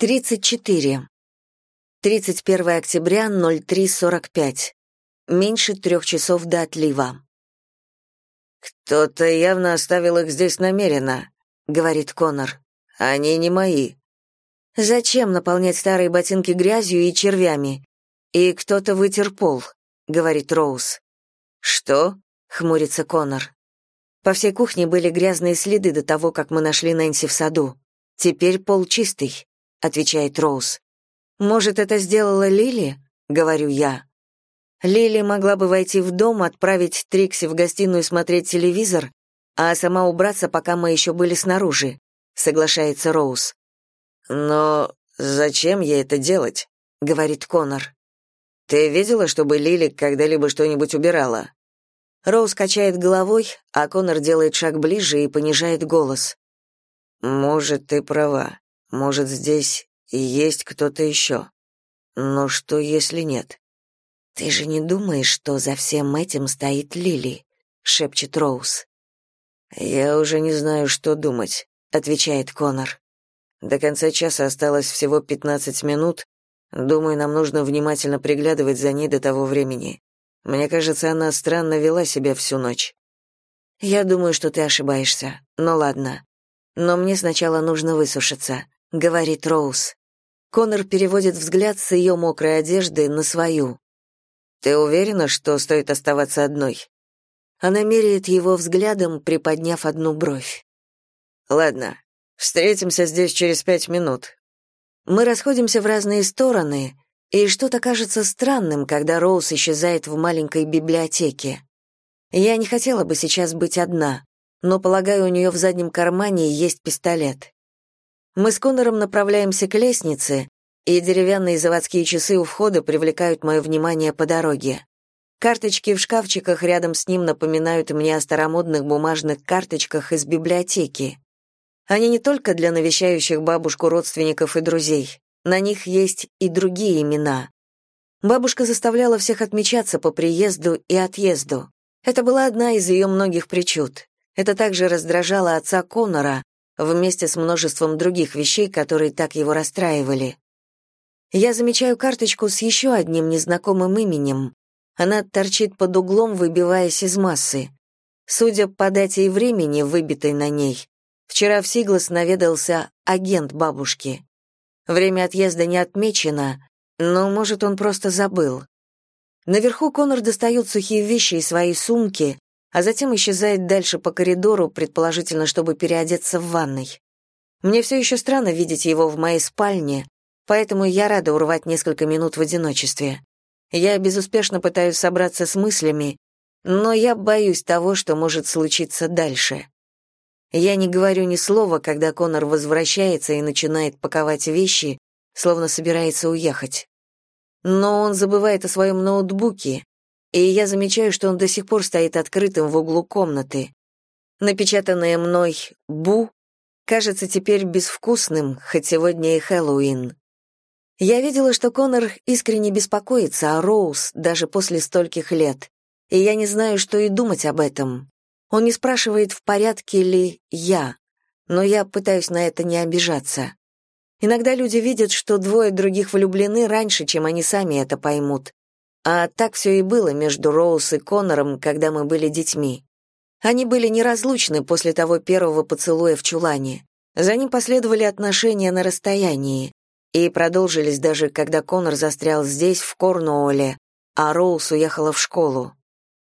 34. 31 октября, 03.45. Меньше трех часов до отлива. «Кто-то явно оставил их здесь намеренно», — говорит Конор. «Они не мои». «Зачем наполнять старые ботинки грязью и червями? И кто-то вытер пол», — говорит Роуз. «Что?» — хмурится Конор. По всей кухне были грязные следы до того, как мы нашли Нэнси в саду. Теперь пол чистый. — отвечает Роуз. «Может, это сделала Лили?» — говорю я. Лили могла бы войти в дом, отправить Трикси в гостиную смотреть телевизор, а сама убраться, пока мы еще были снаружи, — соглашается Роуз. «Но зачем ей это делать?» — говорит Конор. «Ты видела, чтобы Лили когда-либо что-нибудь убирала?» Роуз качает головой, а Конор делает шаг ближе и понижает голос. «Может, ты права. Может, здесь и есть кто-то еще. Но что, если нет? Ты же не думаешь, что за всем этим стоит Лили? шепчет Роуз. Я уже не знаю, что думать, отвечает Конор. До конца часа осталось всего 15 минут. Думаю, нам нужно внимательно приглядывать за ней до того времени. Мне кажется, она странно вела себя всю ночь. Я думаю, что ты ошибаешься. Но ладно. Но мне сначала нужно высушиться. — говорит Роуз. Конор переводит взгляд с ее мокрой одежды на свою. «Ты уверена, что стоит оставаться одной?» Она меряет его взглядом, приподняв одну бровь. «Ладно, встретимся здесь через пять минут». Мы расходимся в разные стороны, и что-то кажется странным, когда Роуз исчезает в маленькой библиотеке. Я не хотела бы сейчас быть одна, но, полагаю, у нее в заднем кармане есть пистолет. Мы с Конором направляемся к лестнице, и деревянные заводские часы у входа привлекают мое внимание по дороге. Карточки в шкафчиках рядом с ним напоминают мне о старомодных бумажных карточках из библиотеки. Они не только для навещающих бабушку родственников и друзей. На них есть и другие имена. Бабушка заставляла всех отмечаться по приезду и отъезду. Это была одна из ее многих причуд. Это также раздражало отца Конора, вместе с множеством других вещей, которые так его расстраивали. Я замечаю карточку с еще одним незнакомым именем. Она торчит под углом, выбиваясь из массы. Судя по дате и времени, выбитой на ней, вчера в Сиглас наведался агент бабушки. Время отъезда не отмечено, но, может, он просто забыл. Наверху Конор достает сухие вещи из своей сумки, а затем исчезает дальше по коридору, предположительно, чтобы переодеться в ванной. Мне все еще странно видеть его в моей спальне, поэтому я рада урвать несколько минут в одиночестве. Я безуспешно пытаюсь собраться с мыслями, но я боюсь того, что может случиться дальше. Я не говорю ни слова, когда Конор возвращается и начинает паковать вещи, словно собирается уехать. Но он забывает о своем ноутбуке, и я замечаю, что он до сих пор стоит открытым в углу комнаты. Напечатанное мной «Бу» кажется теперь безвкусным, хоть сегодня и Хэллоуин. Я видела, что Конор искренне беспокоится о Роуз даже после стольких лет, и я не знаю, что и думать об этом. Он не спрашивает, в порядке ли я, но я пытаюсь на это не обижаться. Иногда люди видят, что двое других влюблены раньше, чем они сами это поймут, а так все и было между Роуз и Коннором, когда мы были детьми. Они были неразлучны после того первого поцелуя в чулане. За ним последовали отношения на расстоянии и продолжились даже, когда Коннор застрял здесь, в Корнуолле, а Роуз уехала в школу.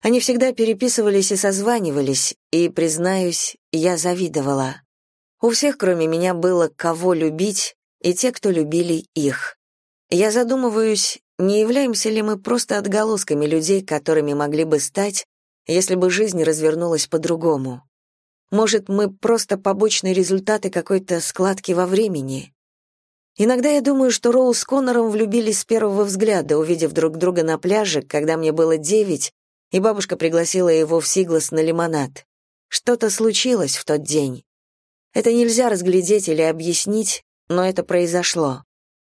Они всегда переписывались и созванивались, и, признаюсь, я завидовала. У всех, кроме меня, было кого любить, и те, кто любили их. Я задумываюсь, не являемся ли мы просто отголосками людей, которыми могли бы стать, если бы жизнь развернулась по-другому? Может, мы просто побочные результаты какой-то складки во времени? Иногда я думаю, что Роуз с Коннором влюбились с первого взгляда, увидев друг друга на пляже, когда мне было девять, и бабушка пригласила его в Сиглас на лимонад. Что-то случилось в тот день. Это нельзя разглядеть или объяснить, но это произошло.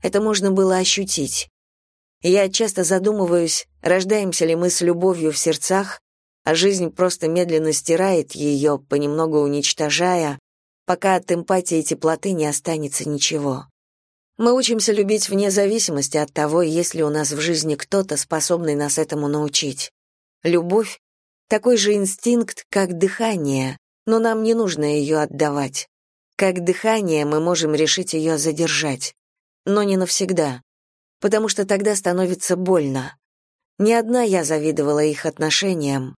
Это можно было ощутить. Я часто задумываюсь, рождаемся ли мы с любовью в сердцах, а жизнь просто медленно стирает ее, понемногу уничтожая, пока от эмпатии и теплоты не останется ничего. Мы учимся любить вне зависимости от того, есть ли у нас в жизни кто-то, способный нас этому научить. Любовь — такой же инстинкт, как дыхание, но нам не нужно ее отдавать. Как дыхание мы можем решить ее задержать. Но не навсегда. Потому что тогда становится больно. Не одна я завидовала их отношениям.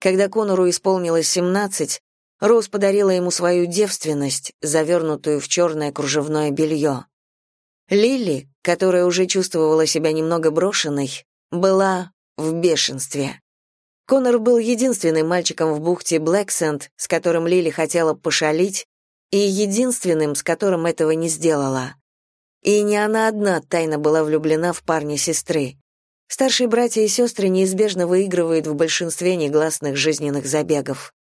Когда Конору исполнилось 17, Роуз подарила ему свою девственность, завернутую в черное кружевное белье. Лили, которая уже чувствовала себя немного брошенной, была в бешенстве. Конор был единственным мальчиком в бухте Блэксенд, с которым Лили хотела пошалить, и единственным, с которым этого не сделала. И не она одна тайно была влюблена в парня сестры. Старшие братья и сестры неизбежно выигрывают в большинстве негласных жизненных забегов.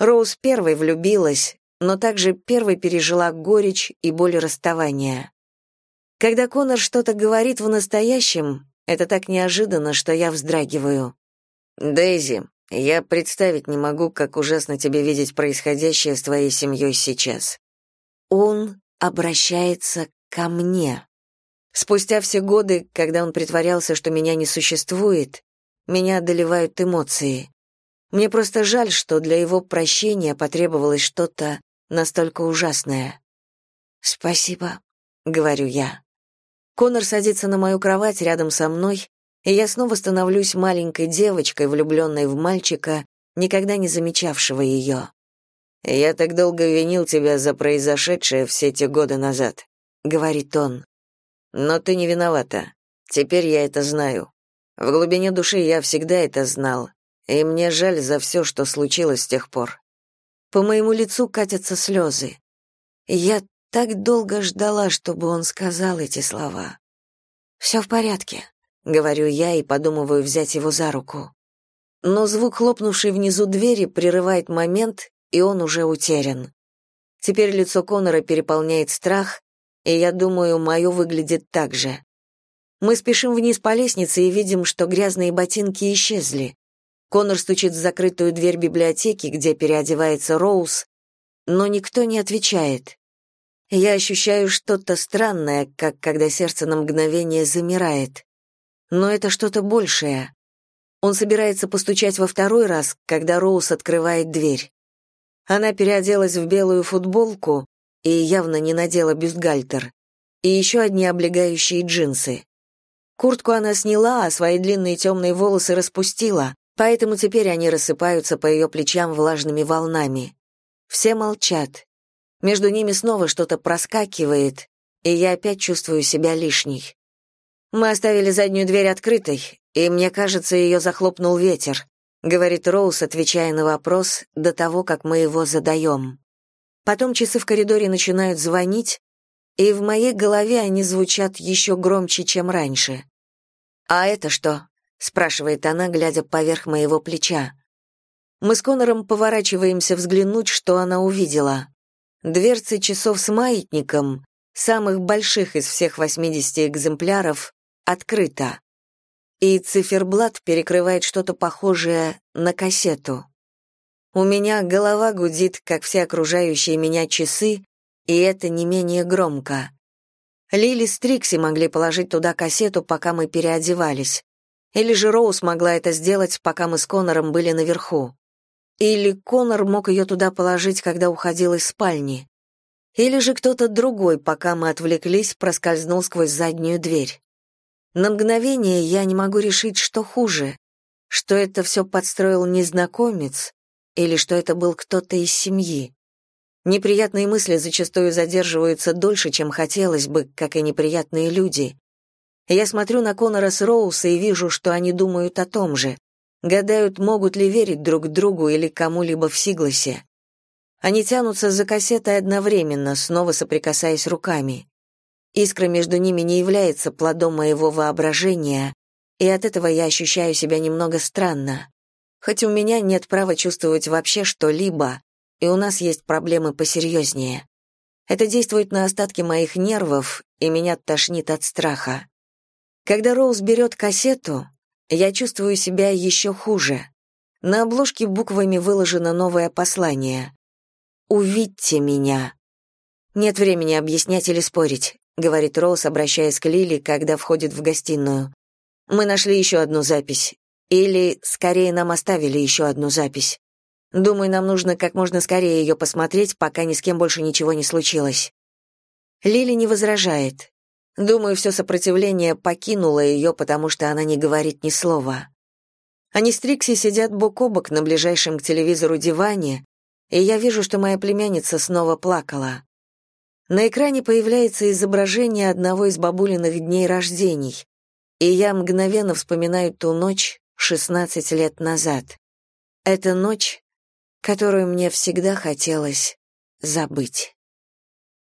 Роуз первой влюбилась, но также первой пережила горечь и боль расставания. Когда Конор что-то говорит в настоящем, это так неожиданно, что я вздрагиваю. «Дейзи, я представить не могу, как ужасно тебе видеть происходящее с твоей семьей сейчас». Он обращается ко мне. Спустя все годы, когда он притворялся, что меня не существует, меня одолевают эмоции. Мне просто жаль, что для его прощения потребовалось что-то настолько ужасное. «Спасибо», — говорю я. Конор садится на мою кровать рядом со мной, и я снова становлюсь маленькой девочкой, влюбленной в мальчика, никогда не замечавшего ее. «Я так долго винил тебя за произошедшее все те годы назад», — говорит он. «Но ты не виновата. Теперь я это знаю. В глубине души я всегда это знал, и мне жаль за все, что случилось с тех пор». По моему лицу катятся слезы. Я так долго ждала, чтобы он сказал эти слова. «Все в порядке», — говорю я и подумываю взять его за руку. Но звук хлопнувшей внизу двери прерывает момент, и он уже утерян. Теперь лицо Конора переполняет страх, и я думаю, мое выглядит так же. Мы спешим вниз по лестнице и видим, что грязные ботинки исчезли. Конор стучит в закрытую дверь библиотеки, где переодевается Роуз, но никто не отвечает. Я ощущаю что-то странное, как когда сердце на мгновение замирает. Но это что-то большее. Он собирается постучать во второй раз, когда Роуз открывает дверь. Она переоделась в белую футболку и явно не надела бюстгальтер, и еще одни облегающие джинсы. Куртку она сняла, а свои длинные темные волосы распустила, поэтому теперь они рассыпаются по ее плечам влажными волнами. Все молчат, между ними снова что-то проскакивает, и я опять чувствую себя лишней. Мы оставили заднюю дверь открытой, и мне кажется, ее захлопнул ветер, говорит Роуз, отвечая на вопрос до того, как мы его задаем. Потом часы в коридоре начинают звонить, и в моей голове они звучат еще громче, чем раньше. «А это что?» — спрашивает она, глядя поверх моего плеча. Мы с Конором поворачиваемся взглянуть, что она увидела. Дверцы часов с маятником, самых больших из всех 80 экземпляров, открыта. И циферблат перекрывает что-то похожее на кассету. У меня голова гудит, как все окружающие меня часы, и это не менее громко. Лили с Трикси могли положить туда кассету, пока мы переодевались. Или же Роуз могла это сделать, пока мы с Конором были наверху. Или Конор мог ее туда положить, когда уходил из спальни. Или же кто-то другой, пока мы отвлеклись, проскользнул сквозь заднюю дверь. На мгновение я не могу решить, что хуже, что это все подстроил незнакомец или что это был кто-то из семьи. Неприятные мысли зачастую задерживаются дольше, чем хотелось бы, как и неприятные люди. Я смотрю на Конора с Роуса и вижу, что они думают о том же, гадают, могут ли верить друг другу или кому-либо в Сигласе. Они тянутся за кассетой одновременно, снова соприкасаясь руками. Искра между ними не является плодом моего воображения, и от этого я ощущаю себя немного странно. Хоть у меня нет права чувствовать вообще что-либо, и у нас есть проблемы посерьезнее. Это действует на остатки моих нервов, и меня тошнит от страха. Когда Роуз берет кассету, я чувствую себя еще хуже. На обложке буквами выложено новое послание. «Увидьте меня». Нет времени объяснять или спорить. говорит Роуз, обращаясь к Лили, когда входит в гостиную. Мы нашли еще одну запись. Или, скорее, нам оставили еще одну запись. Думаю, нам нужно как можно скорее ее посмотреть, пока ни с кем больше ничего не случилось. Лили не возражает. Думаю, все сопротивление покинуло ее, потому что она не говорит ни слова. Они с Трикси сидят бок о бок на ближайшем к телевизору диване, и я вижу, что моя племянница снова плакала. На экране появляется изображение одного из бабулиных дней рождений, и я мгновенно вспоминаю ту ночь 16 лет назад. Это ночь, которую мне всегда хотелось забыть.